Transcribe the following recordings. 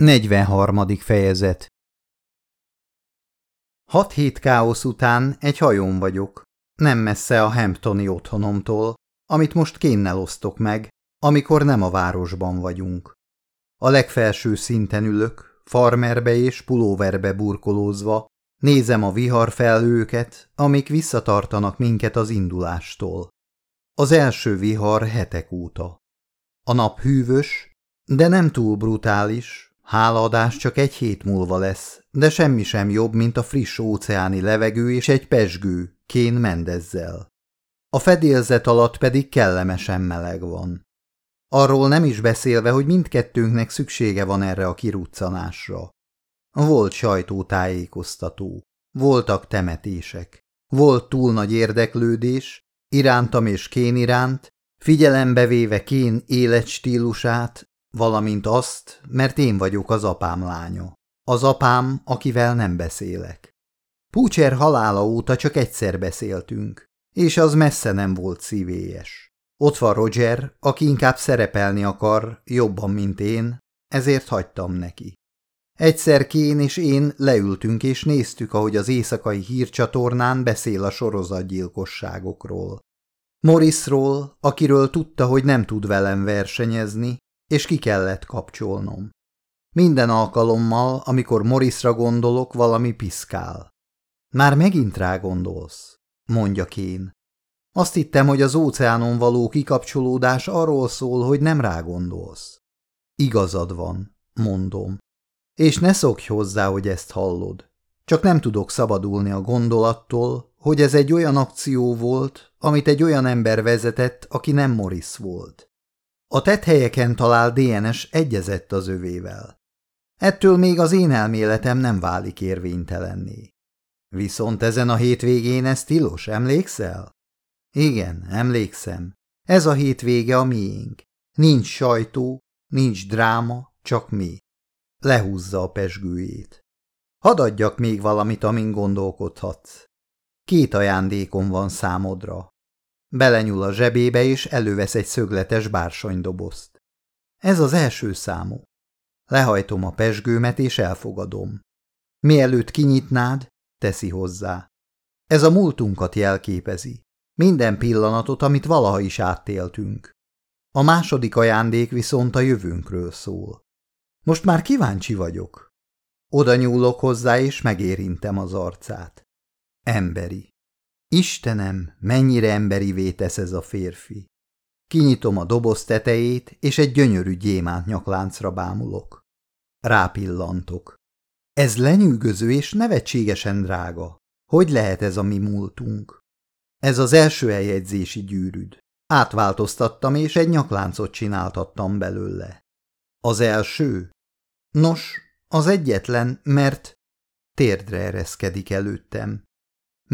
43. fejezet Hat hét káosz után egy hajón vagyok, nem messze a Hamptoni otthonomtól, amit most kénnel osztok meg, amikor nem a városban vagyunk. A legfelső szinten ülök, farmerbe és pulóverbe burkolózva, nézem a viharfelhőket, amik visszatartanak minket az indulástól. Az első vihar hetek óta. A nap hűvös, de nem túl brutális, Hálaadás csak egy hét múlva lesz, de semmi sem jobb, mint a friss óceáni levegő és egy pesgő, kén mendezzel. A fedélzet alatt pedig kellemesen meleg van. Arról nem is beszélve, hogy mindkettőnknek szüksége van erre a kiruccanásra. Volt sajtótájékoztató, voltak temetések, volt túl nagy érdeklődés, irántam és Kén iránt, figyelembe véve Kén életstílusát, Valamint azt, mert én vagyok az apám lánya. Az apám, akivel nem beszélek. Púcser halála óta csak egyszer beszéltünk, és az messze nem volt szívélyes. Ott van Roger, aki inkább szerepelni akar, jobban, mint én, ezért hagytam neki. Egyszer Kén és én leültünk és néztük, ahogy az éjszakai hírcsatornán beszél a sorozatgyilkosságokról. Morrisról, akiről tudta, hogy nem tud velem versenyezni, és ki kellett kapcsolnom. Minden alkalommal, amikor Morrisra gondolok, valami piszkál. Már megint rá gondolsz, mondja Kén. Azt hittem, hogy az óceánon való kikapcsolódás arról szól, hogy nem rá gondolsz. Igazad van, mondom. És ne szokj hozzá, hogy ezt hallod. Csak nem tudok szabadulni a gondolattól, hogy ez egy olyan akció volt, amit egy olyan ember vezetett, aki nem Morris volt. A helyeken talált DNS egyezett az övével. Ettől még az én elméletem nem válik érvénytelenné. Viszont ezen a hétvégén ez tilos, emlékszel? Igen, emlékszem. Ez a hétvége a miénk. Nincs sajtó, nincs dráma, csak mi. Lehúzza a pesgőjét. Hadd adjak még valamit, amin gondolkodhatsz. Két ajándékom van számodra. Belenyúl a zsebébe, és elővesz egy szögletes bársonydobozt. Ez az első számú. Lehajtom a pesgőmet, és elfogadom. Mielőtt kinyitnád, teszi hozzá. Ez a múltunkat jelképezi. Minden pillanatot, amit valaha is áttéltünk. A második ajándék viszont a jövőnkről szól. Most már kíváncsi vagyok. Oda nyúlok hozzá, és megérintem az arcát. Emberi. Istenem, mennyire emberivé tesz ez a férfi. Kinyitom a doboz tetejét, és egy gyönyörű gyémánt nyakláncra bámulok. Rápillantok. Ez lenyűgöző és nevetségesen drága. Hogy lehet ez a mi múltunk? Ez az első eljegyzési gyűrűd. Átváltoztattam, és egy nyakláncot csináltattam belőle. Az első? Nos, az egyetlen, mert térdre ereszkedik előttem.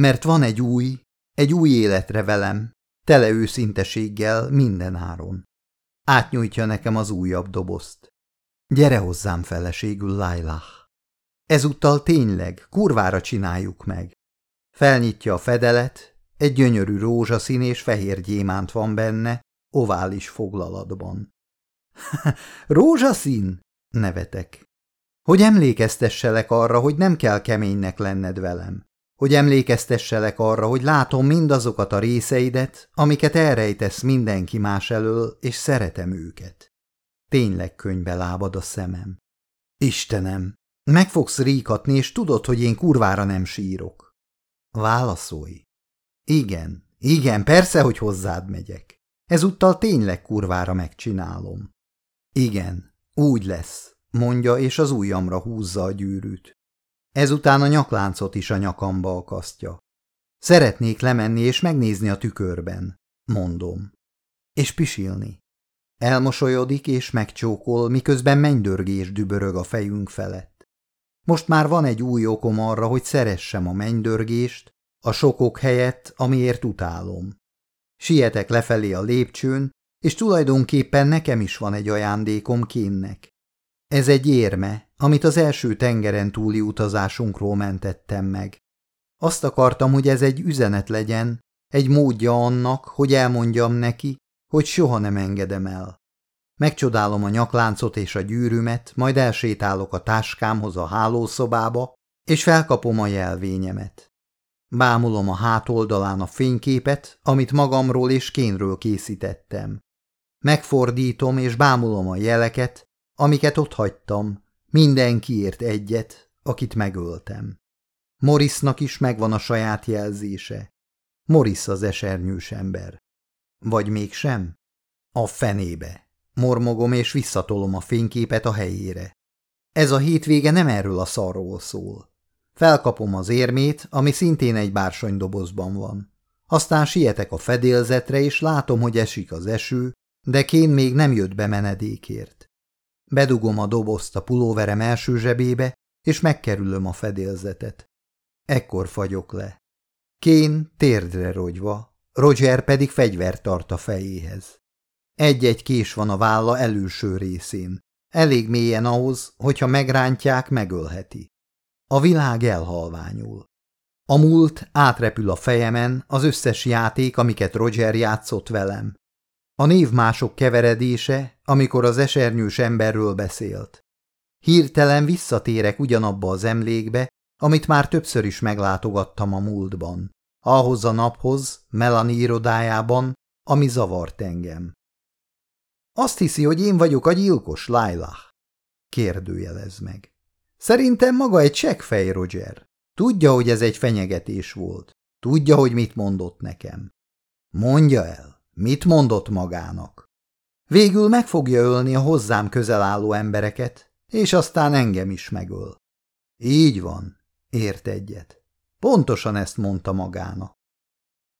Mert van egy új, egy új életre velem, tele őszinteséggel minden áron. Átnyújtja nekem az újabb dobozt. Gyere hozzám feleségül, Lailah. Ezúttal tényleg, kurvára csináljuk meg. Felnyitja a fedelet, egy gyönyörű rózsaszín és fehér gyémánt van benne, ovális foglalatban. rózsaszín? nevetek. Hogy emlékeztesselek arra, hogy nem kell keménynek lenned velem hogy emlékeztesselek arra, hogy látom mindazokat a részeidet, amiket elrejtesz mindenki más elől, és szeretem őket. Tényleg könybe lábad a szemem. Istenem, meg fogsz ríkatni, és tudod, hogy én kurvára nem sírok. Válaszolj. Igen, igen, persze, hogy hozzád megyek. Ezúttal tényleg kurvára megcsinálom. Igen, úgy lesz, mondja, és az ujjamra húzza a gyűrűt. Ezután a nyakláncot is a nyakamba akasztja. Szeretnék lemenni és megnézni a tükörben, mondom. És pisilni. Elmosolyodik és megcsókol, miközben mennydörgés dübörög a fejünk felett. Most már van egy új okom arra, hogy szeressem a mennydörgést, a sokok helyett, amiért utálom. Sietek lefelé a lépcsőn, és tulajdonképpen nekem is van egy ajándékom kénnek. Ez egy érme, amit az első tengeren túli utazásunkról mentettem meg. Azt akartam, hogy ez egy üzenet legyen, egy módja annak, hogy elmondjam neki, hogy soha nem engedem el. Megcsodálom a nyakláncot és a gyűrűmet, majd elsétálok a táskámhoz a hálószobába, és felkapom a jelvényemet. Bámulom a hátoldalán a fényképet, amit magamról és kénről készítettem. Megfordítom és bámulom a jeleket, amiket ott hagytam, mindenkiért egyet, akit megöltem. Morrisnak is megvan a saját jelzése. Morris az esernyős ember. Vagy mégsem? A fenébe. Mormogom és visszatolom a fényképet a helyére. Ez a hétvége nem erről a szarról szól. Felkapom az érmét, ami szintén egy bársonydobozban van. Aztán sietek a fedélzetre, és látom, hogy esik az eső, de Kén még nem jött be menedékért. Bedugom a dobozt a pulóverem első zsebébe, és megkerülöm a fedélzetet. Ekkor fagyok le. Kén térdre rogyva, Roger pedig fegyvert tart a fejéhez. Egy-egy kés van a válla előső részén. Elég mélyen ahhoz, hogyha megrántják, megölheti. A világ elhalványul. A múlt átrepül a fejemen, az összes játék, amiket Roger játszott velem. A névmások keveredése, amikor az esernyős emberről beszélt. Hirtelen visszatérek ugyanabba az emlékbe, amit már többször is meglátogattam a múltban. Ahhoz a naphoz, Melanie irodájában, ami zavart engem. Azt hiszi, hogy én vagyok a gyilkos, Lailah? Kérdőjelez meg. Szerintem maga egy csekkfej, Roger. Tudja, hogy ez egy fenyegetés volt. Tudja, hogy mit mondott nekem. Mondja el, mit mondott magának. Végül meg fogja ölni a hozzám közel álló embereket, és aztán engem is megöl. Így van, ért egyet. Pontosan ezt mondta magának.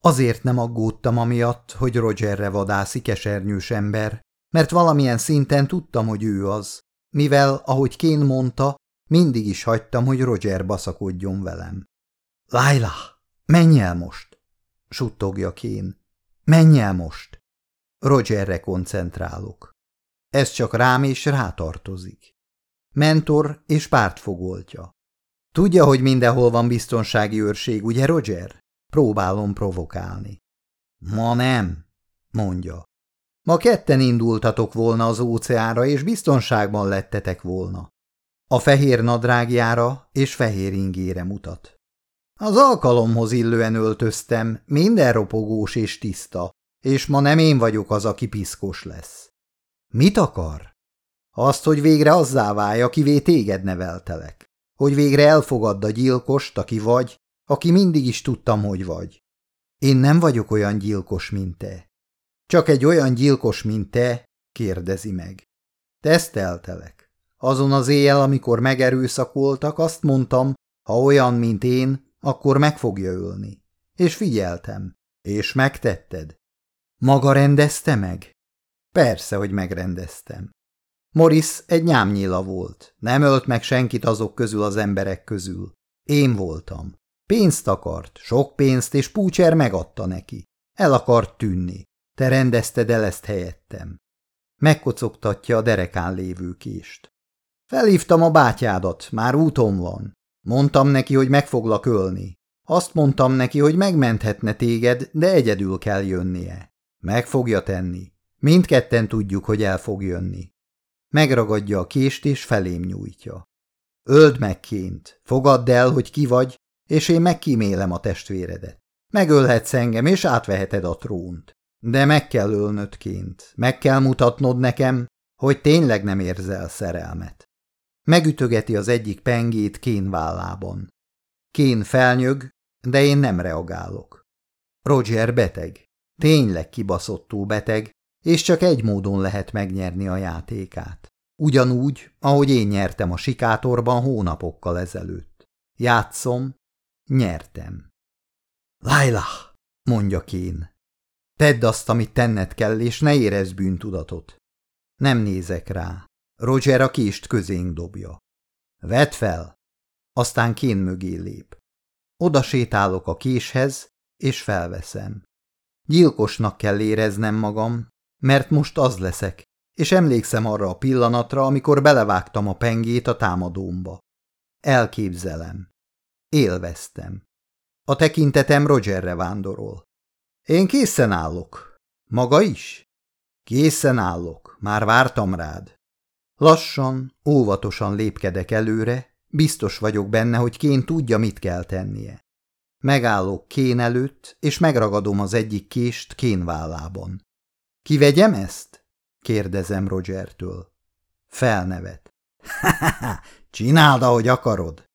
Azért nem aggódtam amiatt, hogy Rogerre vadászik esernyős ember, mert valamilyen szinten tudtam, hogy ő az, mivel, ahogy Kén mondta, mindig is hagytam, hogy Roger baszakodjon velem. Laila, menj el most! suttogja Kén. Menj el most! Rogerre koncentrálok. Ez csak rám és rátartozik. Mentor és pártfogoltja. Tudja, hogy mindenhol van biztonsági őrség, ugye, Roger? Próbálom provokálni. Ma nem, mondja. Ma ketten indultatok volna az óceánra, és biztonságban lettetek volna. A fehér nadrágjára és fehér ingére mutat. Az alkalomhoz illően öltöztem, minden ropogós és tiszta, és ma nem én vagyok az, aki piszkos lesz. Mit akar? Azt, hogy végre azzá válj, akivé téged neveltelek. Hogy végre elfogadd a gyilkost, aki vagy, aki mindig is tudtam, hogy vagy. Én nem vagyok olyan gyilkos, mint te. Csak egy olyan gyilkos, mint te, kérdezi meg. Teszteltelek. Azon az éjjel, amikor megerőszakoltak, azt mondtam, ha olyan, mint én, akkor meg fogja ölni. És figyeltem. És megtetted. Maga rendezte meg? Persze, hogy megrendeztem. Morris egy nyámnyila volt. Nem ölt meg senkit azok közül az emberek közül. Én voltam. Pénzt akart, sok pénzt, és Púcser megadta neki. El akart tűnni. Te rendezted el ezt helyettem. Megkocogtatja a derekán lévő kést. Felhívtam a bátyádat, már úton van. Mondtam neki, hogy meg foglak ölni. Azt mondtam neki, hogy megmenthetne téged, de egyedül kell jönnie. Meg fogja tenni. Mindketten tudjuk, hogy el fog jönni. Megragadja a kést és felém nyújtja. Öld meg ként, fogadd el, hogy ki vagy, és én megkímélem a testvéredet. Megölhetsz engem, és átveheted a trónt. De meg kell ölnöd ként, meg kell mutatnod nekem, hogy tényleg nem érzel szerelmet. Megütögeti az egyik pengét Kén vállában. Kén felnyög, de én nem reagálok. Roger beteg. Tényleg kibaszottul beteg, és csak egy módon lehet megnyerni a játékát. Ugyanúgy, ahogy én nyertem a sikátorban hónapokkal ezelőtt. Játszom, nyertem. Laila, mondja Kén. Tedd azt, amit tenned kell, és ne érezz bűntudatot. Nem nézek rá. Roger a kést közénk dobja. Vedd fel! Aztán Kén mögé lép. Oda sétálok a késhez, és felveszem. Gyilkosnak kell éreznem magam, mert most az leszek, és emlékszem arra a pillanatra, amikor belevágtam a pengét a támadómba. Elképzelem. Élveztem. A tekintetem Rogerre vándorol. Én készen állok. Maga is? Készen állok. már vártam rád. Lassan, óvatosan lépkedek előre, biztos vagyok benne, hogy Kén tudja, mit kell tennie. Megállok Kén előtt, és megragadom az egyik kést Kén vállában. Kivegyem ezt? kérdezem Rogertől. Felnevet. Csináld, ahogy akarod.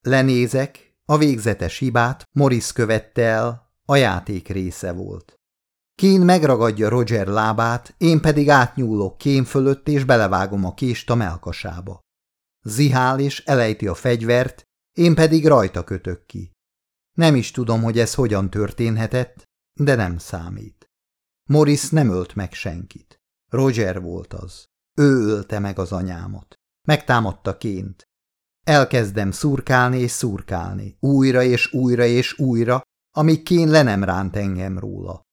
Lenézek, a végzetes hibát Morris követte el, a játék része volt. Kén megragadja Roger lábát, én pedig átnyúlok Kén fölött, és belevágom a kést a melkasába. Zihál és elejti a fegyvert, én pedig rajta kötök ki. Nem is tudom, hogy ez hogyan történhetett, de nem számít. Morris nem ölt meg senkit. Roger volt az. Ő ölte meg az anyámat. Megtámadta ként. Elkezdem szurkálni és szurkálni, újra és újra és újra, amíg Kén le nem ránt engem róla.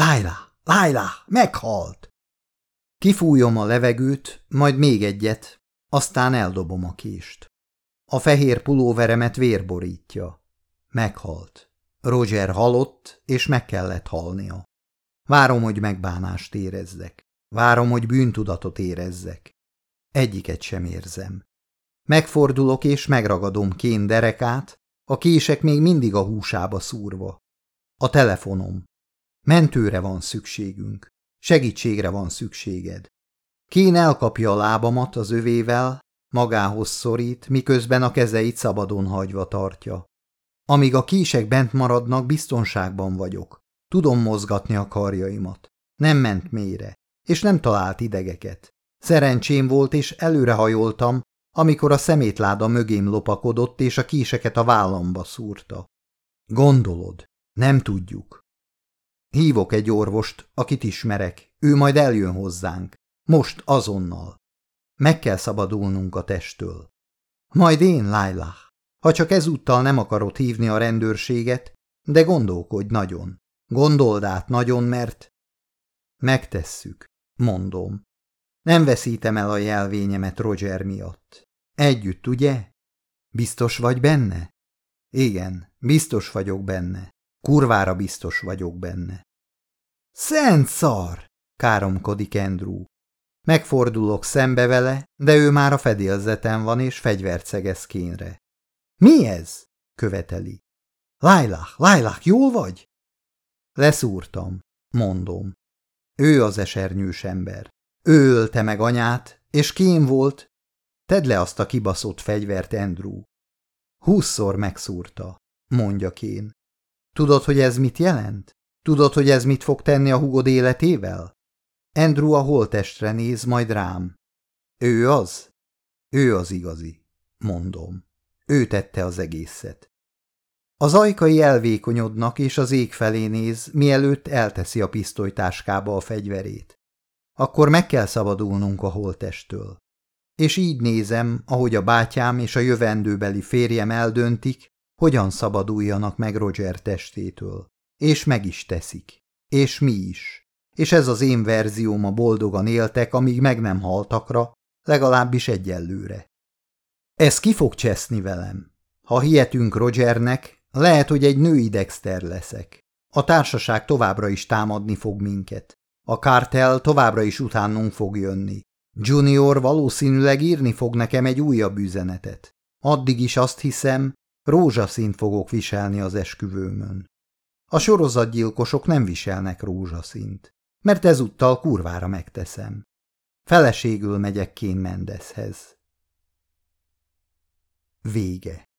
Lájlá, Lájlá, meghalt! Kifújom a levegőt, majd még egyet, aztán eldobom a kést. A fehér pulóveremet vérborítja. Meghalt. Roger halott, és meg kellett halnia. Várom, hogy megbánást érezzek. Várom, hogy bűntudatot érezzek. Egyiket sem érzem. Megfordulok és megragadom kén derekát, a kések még mindig a húsába szúrva. A telefonom. Mentőre van szükségünk. Segítségre van szükséged. Kén elkapja a lábamat az övével, magához szorít, miközben a kezeit szabadon hagyva tartja. Amíg a kések bent maradnak, biztonságban vagyok. Tudom mozgatni a karjaimat. Nem ment mélyre, és nem talált idegeket. Szerencsém volt, és előrehajoltam, amikor a szemétláda mögém lopakodott, és a késeket a vállamba szúrta. Gondolod, nem tudjuk. Hívok egy orvost, akit ismerek, ő majd eljön hozzánk. Most azonnal. Meg kell szabadulnunk a testtől. Majd én, Lailah. Ha csak ezúttal nem akarod hívni a rendőrséget, de gondolkodj nagyon. Gondold át nagyon, mert... Megtesszük, mondom. Nem veszítem el a jelvényemet Roger miatt. Együtt, ugye? Biztos vagy benne? Igen, biztos vagyok benne. Kurvára biztos vagyok benne. Szent szar! káromkodik Andrew. Megfordulok szembe vele, de ő már a fedélzeten van és fegyvert szegez kénre. Mi ez? követeli. Lailah, Lailah, jól vagy? Leszúrtam, mondom. Ő az esernyős ember. Ő ölte meg anyát, és kém volt. Tedd le azt a kibaszott fegyvert, Andrew. Húszszor megszúrta, mondja Kén. Tudod, hogy ez mit jelent? Tudod, hogy ez mit fog tenni a hugod életével? Andrew a holtestre néz, majd rám. Ő az? Ő az igazi, mondom. Ő tette az egészet. Az ajkai elvékonyodnak, és az ég felé néz, mielőtt elteszi a pisztolytáskába a fegyverét. Akkor meg kell szabadulnunk a holtestől. És így nézem, ahogy a bátyám és a jövendőbeli férjem eldöntik, hogyan szabaduljanak meg Roger testétől. És meg is teszik. És mi is. És ez az én verzióm a boldogan éltek, amíg meg nem haltakra, legalábbis egyelőre. Ez ki fog cseszni velem? Ha hihetünk Rogernek, lehet, hogy egy női Dexter leszek. A társaság továbbra is támadni fog minket. A kártel továbbra is utánunk fog jönni. Junior valószínűleg írni fog nekem egy újabb üzenetet. Addig is azt hiszem, rózsaszínt fogok viselni az esküvőmön. A sorozatgyilkosok nem viselnek rózsaszínt, mert ezúttal kurvára megteszem. Feleségül megyek Kén Mendezhez. Vége